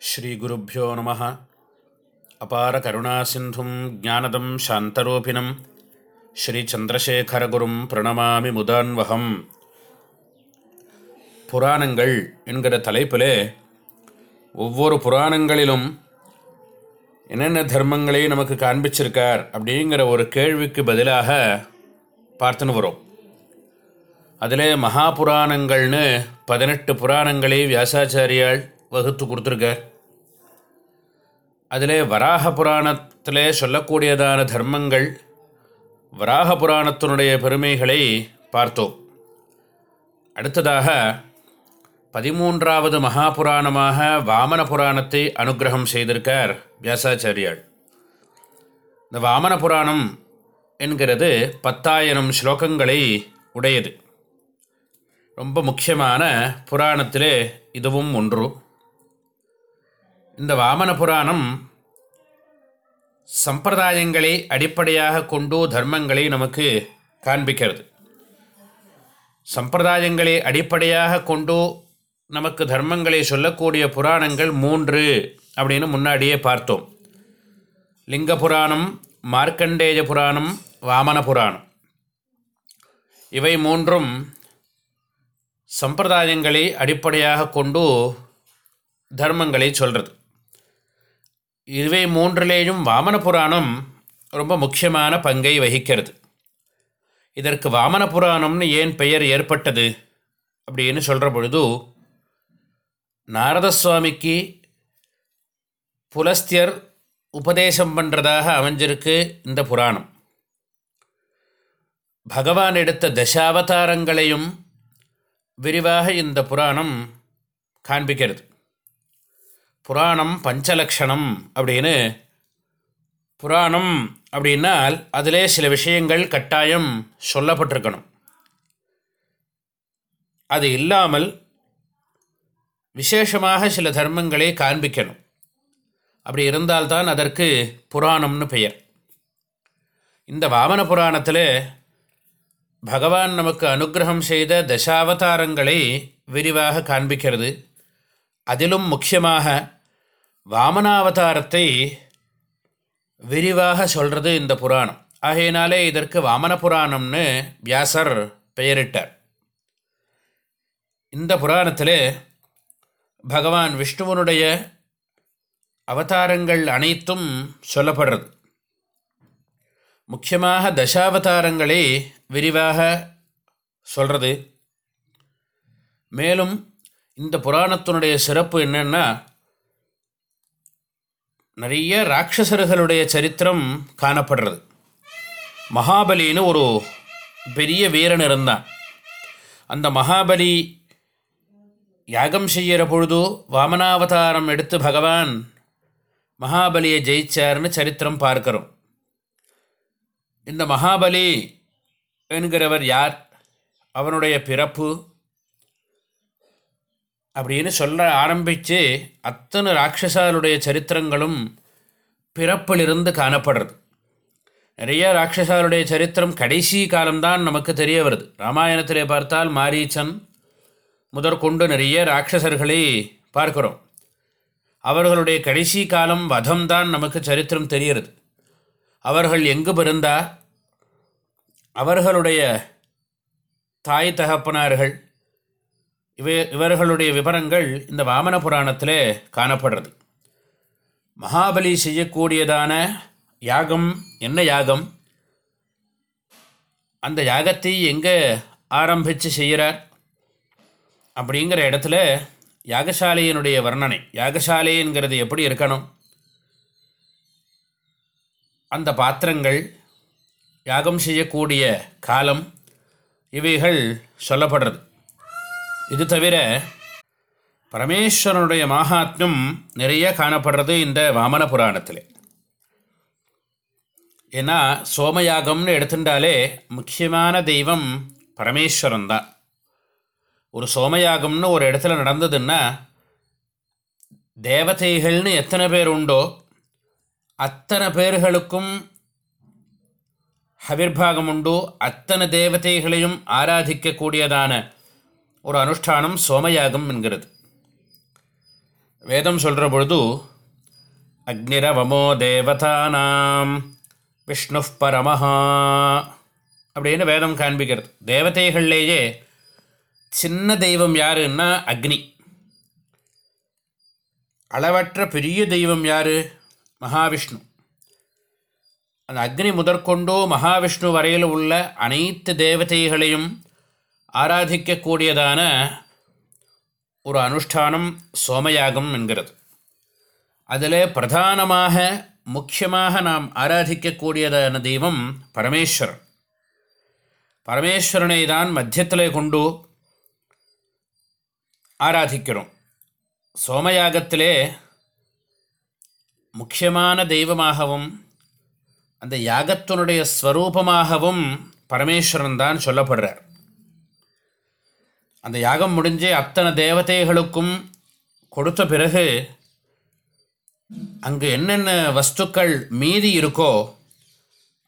ஸ்ரீகுருப்போ நம. அபார கருணாசிந்தும் ஜானதம் சாந்தரூபிணம். ஸ்ரீச்சந்திரசேகரகுரும் பிரணமாமி முதான்வகம். புராணங்கள் என்கிற தலைப்பிலே ஒவ்வொரு புராணங்களிலும் என்னென்ன தர்மங்களை நமக்கு காண்பிச்சிருக்கார் அப்படிங்கிற ஒரு கேள்விக்கு பதிலாக பார்த்துன்னு வரும். அதிலே மகாபுராணங்கள்னு பதினெட்டு புராணங்களை வியாசாச்சாரியால் வகுத்து கொடுத்துருக்கார். அதிலே வராக புராணத்தில் சொல்லக்கூடியதான தர்மங்கள் வராக புராணத்தினுடைய பெருமைகளை பார்த்தோம். அடுத்ததாக பதிமூன்றாவது மகாபுராணமாக வாமன புராணத்தை அனுகிரகம் செய்திருக்கார் வியாசாச்சாரியாள் இந்த வாமன புராணம் என்கிறது பத்தாயிரம் ஸ்லோகங்களை உடையது. ரொம்ப முக்கியமான புராணத்திலே இதுவும் ஒன்று. இந்த வாமன புராணம் சம்பிரதாயங்களை அடிப்படையாக கொண்டு தர்மங்களை நமக்கு காண்பிக்கிறது. சம்பிரதாயங்களை அடிப்படையாக கொண்டு நமக்கு தர்மங்களை சொல்லக்கூடிய புராணங்கள் மூன்று அப்படின்னு முன்னாடியே பார்த்தோம். லிங்க புராணம் மார்க்கண்டேய புராணம் வாமன புராணம். இவை மூன்றும் சம்பிரதாயங்களை அடிப்படையாக கொண்டு தர்மங்களை சொல்கிறது இவை மூன்றிலேயும் வாமன புராணம் ரொம்ப முக்கியமான பங்கை வகிக்கிறது. இதற்கு வாமன புராணம்னு ஏன் பெயர் ஏற்பட்டது அப்படின்னு சொல்கிற பொழுது நாரத சுவாமிக்கு புலஸ்தியர் உபதேசம் பண்ணுறதாக அமைஞ்சிருக்கு இந்த புராணம். பகவான் எடுத்த தசாவதாரங்களையும் விரிவாக இந்த புராணம் காண்பிக்கிறது. புராணம் பஞ்சலக்ஷணம் அப்படின்னு. புராணம் அப்படின்னால் அதிலே சில விஷயங்கள் கட்டாயம் சொல்லப்பட்டிருக்கணும். அது இல்லாமல் விசேஷமாக சில தர்மங்களை காண்பிக்கணும். அப்படி இருந்தால்தான் அதற்கு புராணம்னு பெயர். இந்த வாமன புராணத்தில் பகவான் நமக்கு அனுகிரகம் செய்த தசாவதாரங்களை விரிவாக காண்பிக்கிறது. அதிலும் முக்கியமாக வாமனாவதாரத்தை விரிவாக சொல்கிறது இந்த புராணம். ஆகையினாலே இதற்கு வாமன புராணம்னு வியாசர் பெயரிட்டார். இந்த புராணத்தில் பகவான் விஷ்ணுவனுடைய அவதாரங்கள் அனைத்தும் சொல்லப்படுறது. முக்கியமாக தசாவதாரங்களை விரிவாக சொல்கிறது மேலும் இந்த புராணத்தினுடைய சிறப்பு என்னென்னா நிறைய ராட்சசர்களுடைய சரித்திரம் காணப்படுறது. மகாபலின்னு ஒரு பெரிய வீரன் இருந்தான். அந்த மகாபலி யாகம் செய்கிற பொழுது வாமனாவதாரம் எடுத்து பகவான் மகாபலியை ஜெயிச்சார்னு சரித்திரம் பார்க்கிறோம். இந்த மகாபலி என்கிறவர் யார்? அவனுடைய பிறப்பு அப்படின்னு சொல்ல ஆரம்பித்து அத்தனை ராட்சசாலுடைய சரித்திரங்களும் பிறப்பிலிருந்து காணப்படுறது. நிறைய ராட்சசாலுடைய சரித்திரம் கடைசி காலம்தான் நமக்கு தெரிய வருது. ராமாயணத்திலே பார்த்தால் மாரீச்சன் முதற்கொண்டு நிறைய ராட்சசர்களை பார்க்கிறோம். அவர்களுடைய கடைசி காலம் வதம்தான் நமக்கு சரித்திரம் தெரிகிறது. அவர்கள் எங்கு பிறந்தா அவர்களுடைய தாய் தகப்பனார்கள் இவ இவர்களுடைய விவரங்கள் இந்த வாமன புராணத்தில் காணப்படுறது. மகாபலி செய்யக்கூடியதான யாகம் என்ன யாகம்? அந்த யாகத்தை எங்கே ஆரம்பித்து செய்கிறார்? அப்படிங்கிற இடத்துல யாகசாலையினுடைய வர்ணனை யாகசாலைங்கிறது எப்படி இருக்கணும்? அந்த பாத்திரங்கள் யாகம் செய்யக்கூடிய காலம் இவைகள் சொல்லப்படுறது. இது தவிர பரமேஸ்வரனுடைய மகாத்மியம் நிறைய காணப்படுறது இந்த வாமன புராணத்தில். ஏன்னா சோமயாகம்னு எடுத்துட்டாலே முக்கியமான தெய்வம் பரமேஸ்வரன் தான் ஒரு சோமயாகம்னு ஒரு இடத்துல நடந்ததுன்னா தேவதைகள்னு எத்தனை பேர் உண்டோ அத்தனை பேர்களுக்கும் ஹவிர்பாகம் உண்டு அத்தனை தேவதைகளையும் ஆராதிக்கக்கூடியதான ஒரு அனுஷ்டானம் சோமயாகம் என்கிறது. வேதம் சொல்கிற பொழுது அக்னிரவமோ தேவதானாம் விஷ்ணு பரமஹா அப்படின்னு வேதம் காண்பிக்கிறது. தேவதைகள்லேயே சின்ன தெய்வம் யாருன்னா அக்னி. அளவற்ற பெரிய தெய்வம் யார்? மகாவிஷ்ணு. அந்த அக்னி முதற்கொண்டோ மகாவிஷ்ணு வரையில் உள்ள அனைத்து தேவதைகளையும் ஆராதிக்கக்கூடியதான ஒரு அனுஷ்டானம் சோமயாகம் என்கிறது. அதில் பிரதானமாக முக்கியமாக நாம் ஆராதிக்கக்கூடியதான தெய்வம் பரமேஸ்வரன். பரமேஸ்வரனை தான் மத்தியத்தில் கொண்டு ஆராதிக்கிறோம். சோமயாகத்திலே முக்கியமான தெய்வமாகவும் அந்த யாகத்தினுடைய ஸ்வரூபமாகவும் பரமேஸ்வரன் தான் சொல்லப்படுறார். அந்த யாகம் முடிஞ்சு அத்தனை தேவதைகளுக்கும் கொடுத்த பிறகு அங்கு என்னென்ன வஸ்துக்கள் மீதி இருக்கோ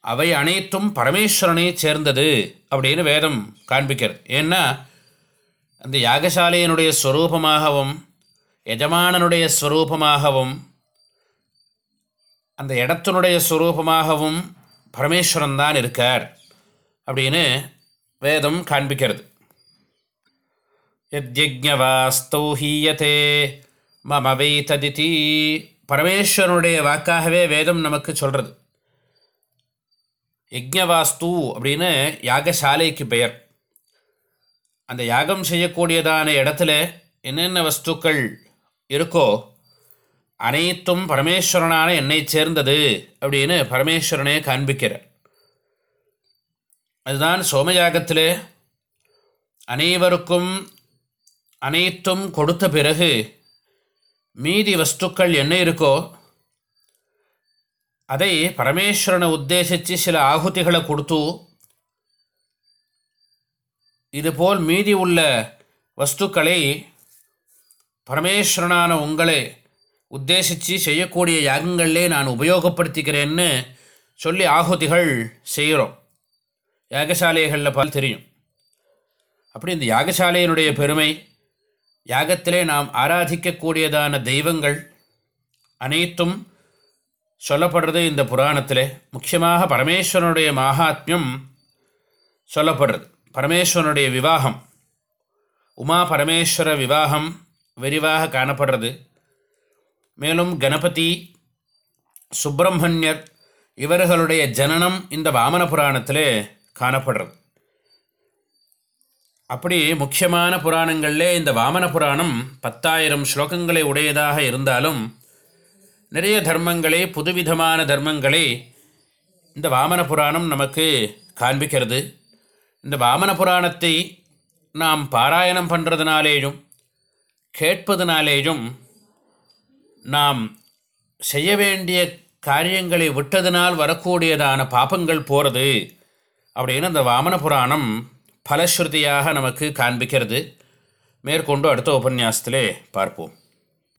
அவை அனைத்தும் பரமேஸ்வரனை சேர்ந்தது அப்படின்னு வேதம் காண்பிக்கிறது. ஏன்னா அந்த யாகசாலையினுடைய ஸ்வரூபமாகவும் எஜமானனுடைய ஸ்வரூபமாகவும் அந்த இடத்தினுடைய ஸ்வரூபமாகவும் பரமேஸ்வரன் தான் இருக்கார் அப்படின்னு வேதம் காண்பிக்கிறது. யஜ்யவாஸ்தௌ ஹீயதே மம ததிதி பரமேஸ்வரனுடைய வாக்காகவே வேதம் நமக்கு சொல்கிறது யஜ்ஞவாஸ்து அப்படின்னு யாகசாலைக்கு பெயர் அந்த யாகம் செய்யக்கூடியதான இடத்துல என்னென்ன வஸ்துக்கள் இருக்கோ அனைத்தும் பரமேஸ்வரனான என்னை சேர்ந்தது அப்படின்னு பரமேஸ்வரனே காண்பிக்கிறார் அதுதான் சோமயாகத்தில் அனைவருக்கும் அனைத்தும் கொடுத்த பிறகு மீதி வஸ்துக்கள் என்ன இருக்கோ அதை பரமேஸ்வரனை உத்தேசித்து சில ஆகுதிகளை கொடுத்து இதுபோல் மீதி உள்ள வஸ்துக்களை பரமேஸ்வரனான உங்களை உத்தேசித்து செய்யக்கூடிய யாகங்களிலே நான் உபயோகப்படுத்திக்கிறேன்னு சொல்லி ஆகுதிகள் செய்கிறோம். யாகசாலைகளில் பால் தெரியும். அப்படி இந்த யாகசாலையினுடைய பெருமை யாகத்திலே நாம் ஆராதிக்கக்கூடியதான தெய்வங்கள் அனைத்தும் சொல்லப்படுறது இந்த புராணத்தில். முக்கியமாக பரமேஸ்வரனுடைய மகாத்மியம் சொல்லப்படுறது. பரமேஸ்வரனுடைய விவாகம் உமா பரமேஸ்வர விவாகம் விரிவாக காணப்படுறது. மேலும் கணபதி சுப்பிரமணியர் இவர்களுடைய ஜனனம் இந்த வாமன புராணத்தில் காணப்படுறது. அப்படி முக்கியமான புராணங்களில் இந்த வாமன புராணம் பத்தாயிரம் ஸ்லோகங்களை உடையதாக இருந்தாலும் நிறைய தர்மங்களை புதுவிதமான தர்மங்களை இந்த வாமன புராணம் நமக்கு காண்பிக்கிறது. இந்த வாமன புராணத்தை நாம் பாராயணம் பண்ணுறதுனாலேயும் கேட்பதனாலேயும் நாம் செய்ய வேண்டிய காரியங்களை விட்டதினால் வரக்கூடியதான பாபங்கள் போகிறது அப்படின்னு அந்த வாமன புராணம் ஃபலஸ்ருதியாக நமக்கு காண்பிக்கிறது. மேற்கொண்டு அடுத்த உபன்யாசத்திலே பார்ப்போம்.